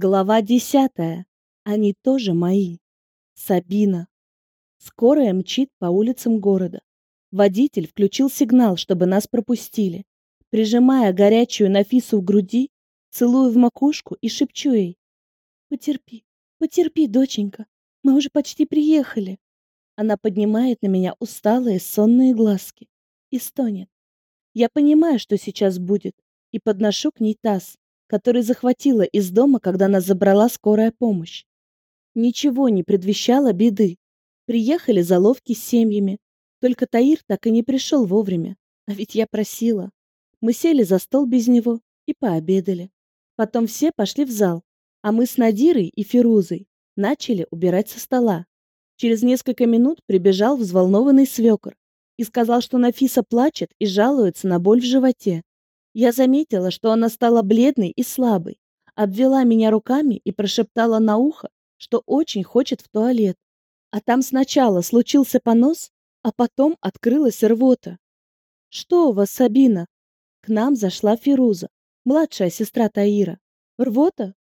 Глава десятая. Они тоже мои. Сабина. Скорая мчит по улицам города. Водитель включил сигнал, чтобы нас пропустили. Прижимая горячую Нафису в груди, целую в макушку и шепчу ей. «Потерпи, потерпи, доченька, мы уже почти приехали». Она поднимает на меня усталые сонные глазки и стонет. Я понимаю, что сейчас будет, и подношу к ней таз, который захватила из дома, когда нас забрала скорая помощь. Ничего не предвещало беды. Приехали заловки с семьями. Только Таир так и не пришел вовремя. А ведь я просила. Мы сели за стол без него и пообедали. Потом все пошли в зал, а мы с Надирой и Фирузой начали убирать со стола. Через несколько минут прибежал взволнованный свекор и сказал, что Нафиса плачет и жалуется на боль в животе. Я заметила, что она стала бледной и слабой, обвела меня руками и прошептала на ухо, что очень хочет в туалет. А там сначала случился понос, а потом открылась рвота. «Что у вас, Сабина?» К нам зашла Фируза, младшая сестра Таира. «Рвота?»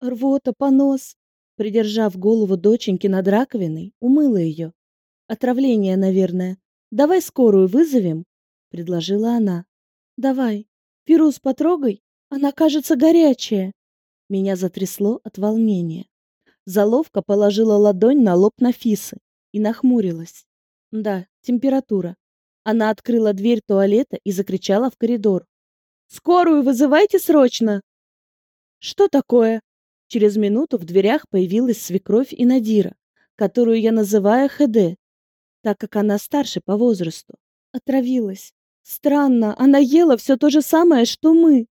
«Рвота, понос!» Придержав голову доченьки над раковиной, умыла ее. «Отравление, наверное. Давай скорую вызовем?» — предложила она. «Давай», Фирус, потрогай, она кажется горячая. Меня затрясло от волнения. Заловка положила ладонь на лоб Нафисы и нахмурилась. Да, температура. Она открыла дверь туалета и закричала в коридор. «Скорую вызывайте срочно!» «Что такое?» Через минуту в дверях появилась свекровь и Надира, которую я называю ХД, так как она старше по возрасту. Отравилась. Странно, она ела все то же самое, что мы.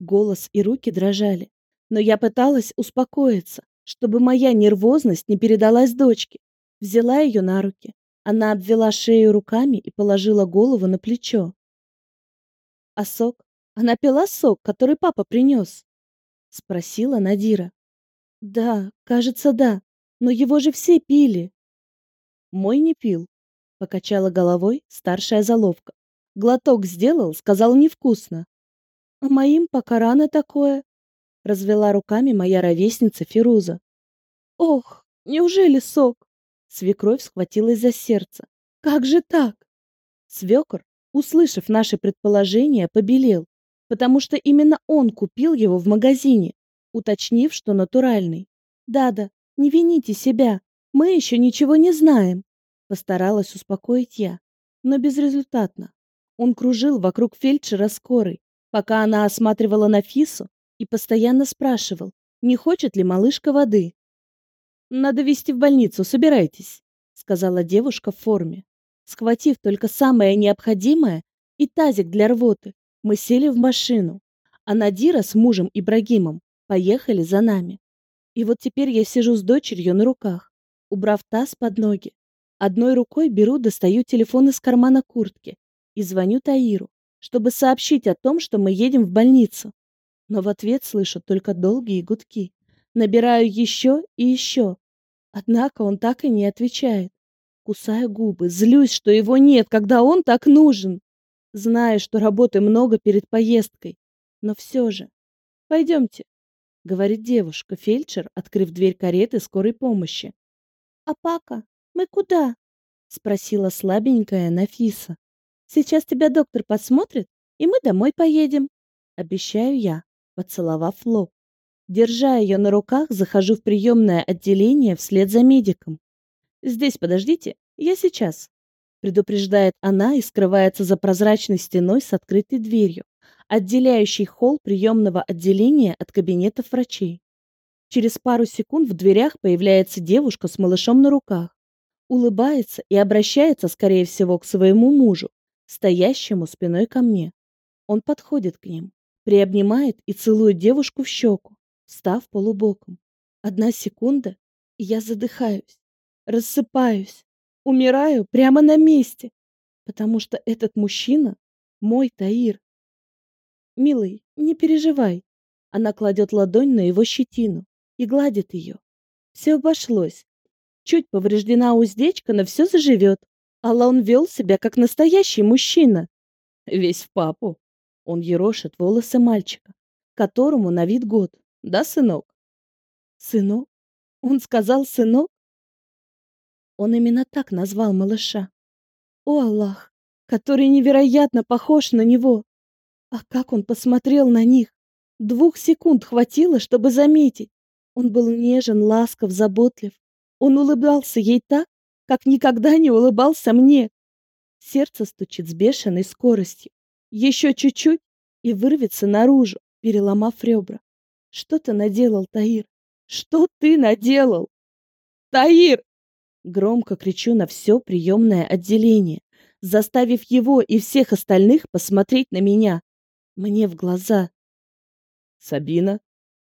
Голос и руки дрожали, но я пыталась успокоиться, чтобы моя нервозность не передалась дочке. Взяла ее на руки. Она обвела шею руками и положила голову на плечо. «А сок? Она пила сок, который папа принес?» — спросила Надира. «Да, кажется, да. Но его же все пили». «Мой не пил», — покачала головой старшая заловка. Глоток сделал, сказал невкусно. А моим пока рано такое, развела руками моя ровесница Фируза. Ох, неужели сок? Свекровь схватилась за сердце. Как же так? Свекор, услышав наши предположения, побелел, потому что именно он купил его в магазине, уточнив, что натуральный. Да-да, не вините себя, мы еще ничего не знаем, постаралась успокоить я, но безрезультатно. Он кружил вокруг фельдшера скорой, пока она осматривала Нафису и постоянно спрашивал, не хочет ли малышка воды. «Надо везти в больницу, собирайтесь», — сказала девушка в форме. Схватив только самое необходимое и тазик для рвоты, мы сели в машину, а Надира с мужем Ибрагимом поехали за нами. И вот теперь я сижу с дочерью на руках, убрав таз под ноги. Одной рукой беру, достаю телефон из кармана куртки и звоню Таиру, чтобы сообщить о том, что мы едем в больницу. Но в ответ слышу только долгие гудки. Набираю еще и еще. Однако он так и не отвечает. Кусаю губы, злюсь, что его нет, когда он так нужен. Знаю, что работы много перед поездкой, но все же. Пойдемте, говорит девушка, фельдшер, открыв дверь кареты скорой помощи. А пока мы куда? спросила слабенькая Нафиса. Сейчас тебя доктор посмотрит, и мы домой поедем. Обещаю я, поцеловав лоб. Держа ее на руках, захожу в приемное отделение вслед за медиком. «Здесь подождите, я сейчас», — предупреждает она и скрывается за прозрачной стеной с открытой дверью, отделяющей холл приемного отделения от кабинетов врачей. Через пару секунд в дверях появляется девушка с малышом на руках, улыбается и обращается, скорее всего, к своему мужу, стоящему спиной ко мне. Он подходит к ним, приобнимает и целует девушку в щеку, став полубоком. Одна секунда, и я задыхаюсь, рассыпаюсь, умираю прямо на месте, потому что этот мужчина мой Таир. Милый, не переживай. Она кладет ладонь на его щетину и гладит ее. Все обошлось. Чуть повреждена уздечка, но все заживет. Алан вел себя как настоящий мужчина. Весь в папу. Он ерошит волосы мальчика, которому на вид год. Да, сынок? Сынок? Он сказал сынок? Он именно так назвал малыша. О, Аллах, который невероятно похож на него. А как он посмотрел на них! Двух секунд хватило, чтобы заметить. Он был нежен, ласков, заботлив. Он улыбался ей так, как никогда не улыбался мне. Сердце стучит с бешеной скоростью. Еще чуть-чуть и вырвется наружу, переломав ребра. Что ты наделал, Таир? Что ты наделал? Таир! Громко кричу на все приемное отделение, заставив его и всех остальных посмотреть на меня. Мне в глаза. Сабина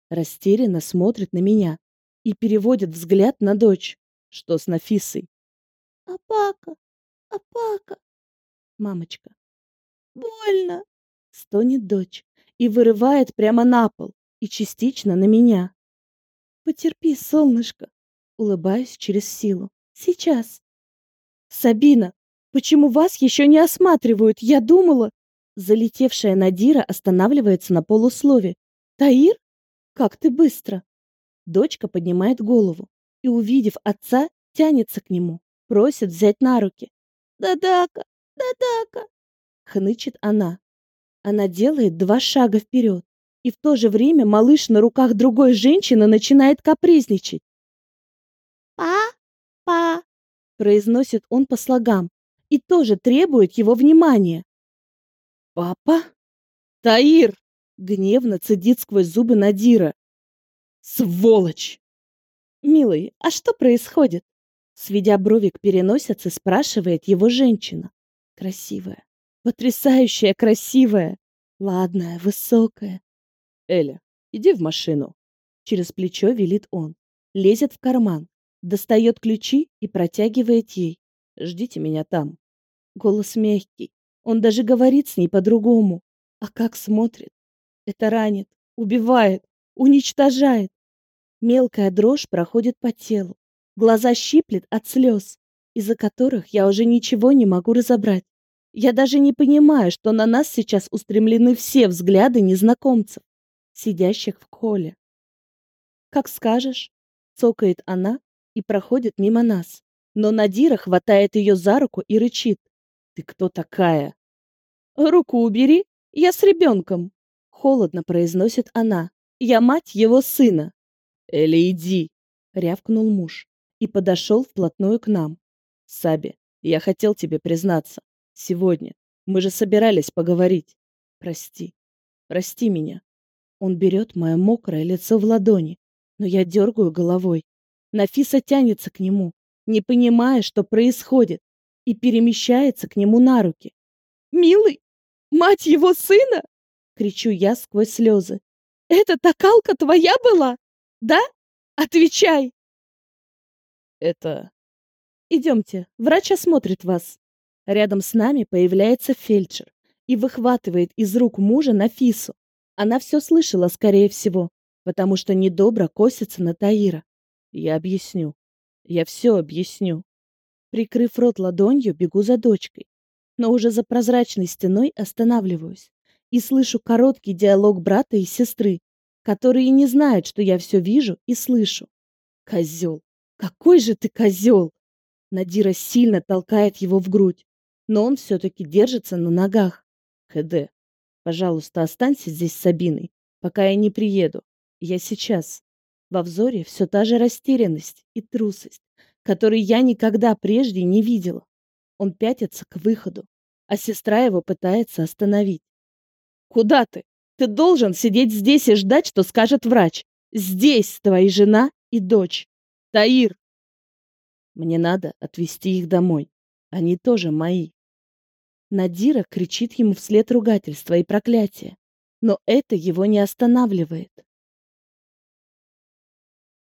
растерянно смотрит на меня и переводит взгляд на дочь. Что с Нафисой? Апака, апака. Мамочка. Больно. Стонет дочь и вырывает прямо на пол и частично на меня. Потерпи, солнышко. Улыбаюсь через силу. Сейчас. Сабина, почему вас еще не осматривают? Я думала... Залетевшая Надира останавливается на полуслове. Таир? Как ты быстро. Дочка поднимает голову и, увидев отца, тянется к нему, просит взять на руки. «Дадака! Дадака!» — хнычет она. Она делает два шага вперед, и в то же время малыш на руках другой женщины начинает капризничать. «Па-па!» — произносит он по слогам и тоже требует его внимания. «Папа? Таир!» — гневно цедит сквозь зубы Надира. «Сволочь!» «Милый, а что происходит?» Сведя брови к переносице, спрашивает его женщина. Красивая, потрясающая красивая, ладная, высокая. «Эля, иди в машину!» Через плечо велит он. Лезет в карман, достает ключи и протягивает ей. «Ждите меня там». Голос мягкий. Он даже говорит с ней по-другому. А как смотрит? Это ранит, убивает, уничтожает. Мелкая дрожь проходит по телу. Глаза щиплет от слез, из-за которых я уже ничего не могу разобрать. Я даже не понимаю, что на нас сейчас устремлены все взгляды незнакомцев, сидящих в холле. «Как скажешь», — цокает она и проходит мимо нас. Но Надира хватает ее за руку и рычит. «Ты кто такая?» «Руку убери, я с ребенком», — холодно произносит она. «Я мать его сына». «Эля, иди!» — рявкнул муж и подошел вплотную к нам. «Саби, я хотел тебе признаться. Сегодня. Мы же собирались поговорить. Прости. Прости меня». Он берет мое мокрое лицо в ладони, но я дергаю головой. Нафиса тянется к нему, не понимая, что происходит, и перемещается к нему на руки. «Милый, мать его сына!» — кричу я сквозь слезы. «Это такалка твоя была?» Да? Отвечай!» «Это...» «Идемте, врач осмотрит вас». Рядом с нами появляется фельдшер и выхватывает из рук мужа Нафису. Она все слышала, скорее всего, потому что недобро косится на Таира. Я объясню. Я все объясню. Прикрыв рот ладонью, бегу за дочкой. Но уже за прозрачной стеной останавливаюсь и слышу короткий диалог брата и сестры, которые не знают, что я все вижу и слышу. Козел! Какой же ты козел! Надира сильно толкает его в грудь, но он все-таки держится на ногах. ХД, пожалуйста, останься здесь с Сабиной, пока я не приеду. Я сейчас. Во взоре все та же растерянность и трусость, которые я никогда прежде не видела. Он пятится к выходу, а сестра его пытается остановить. «Куда ты?» Ты должен сидеть здесь и ждать, что скажет врач. Здесь твоя жена и дочь. Таир. Мне надо отвезти их домой. Они тоже мои. Надира кричит ему вслед ругательства и проклятия. Но это его не останавливает.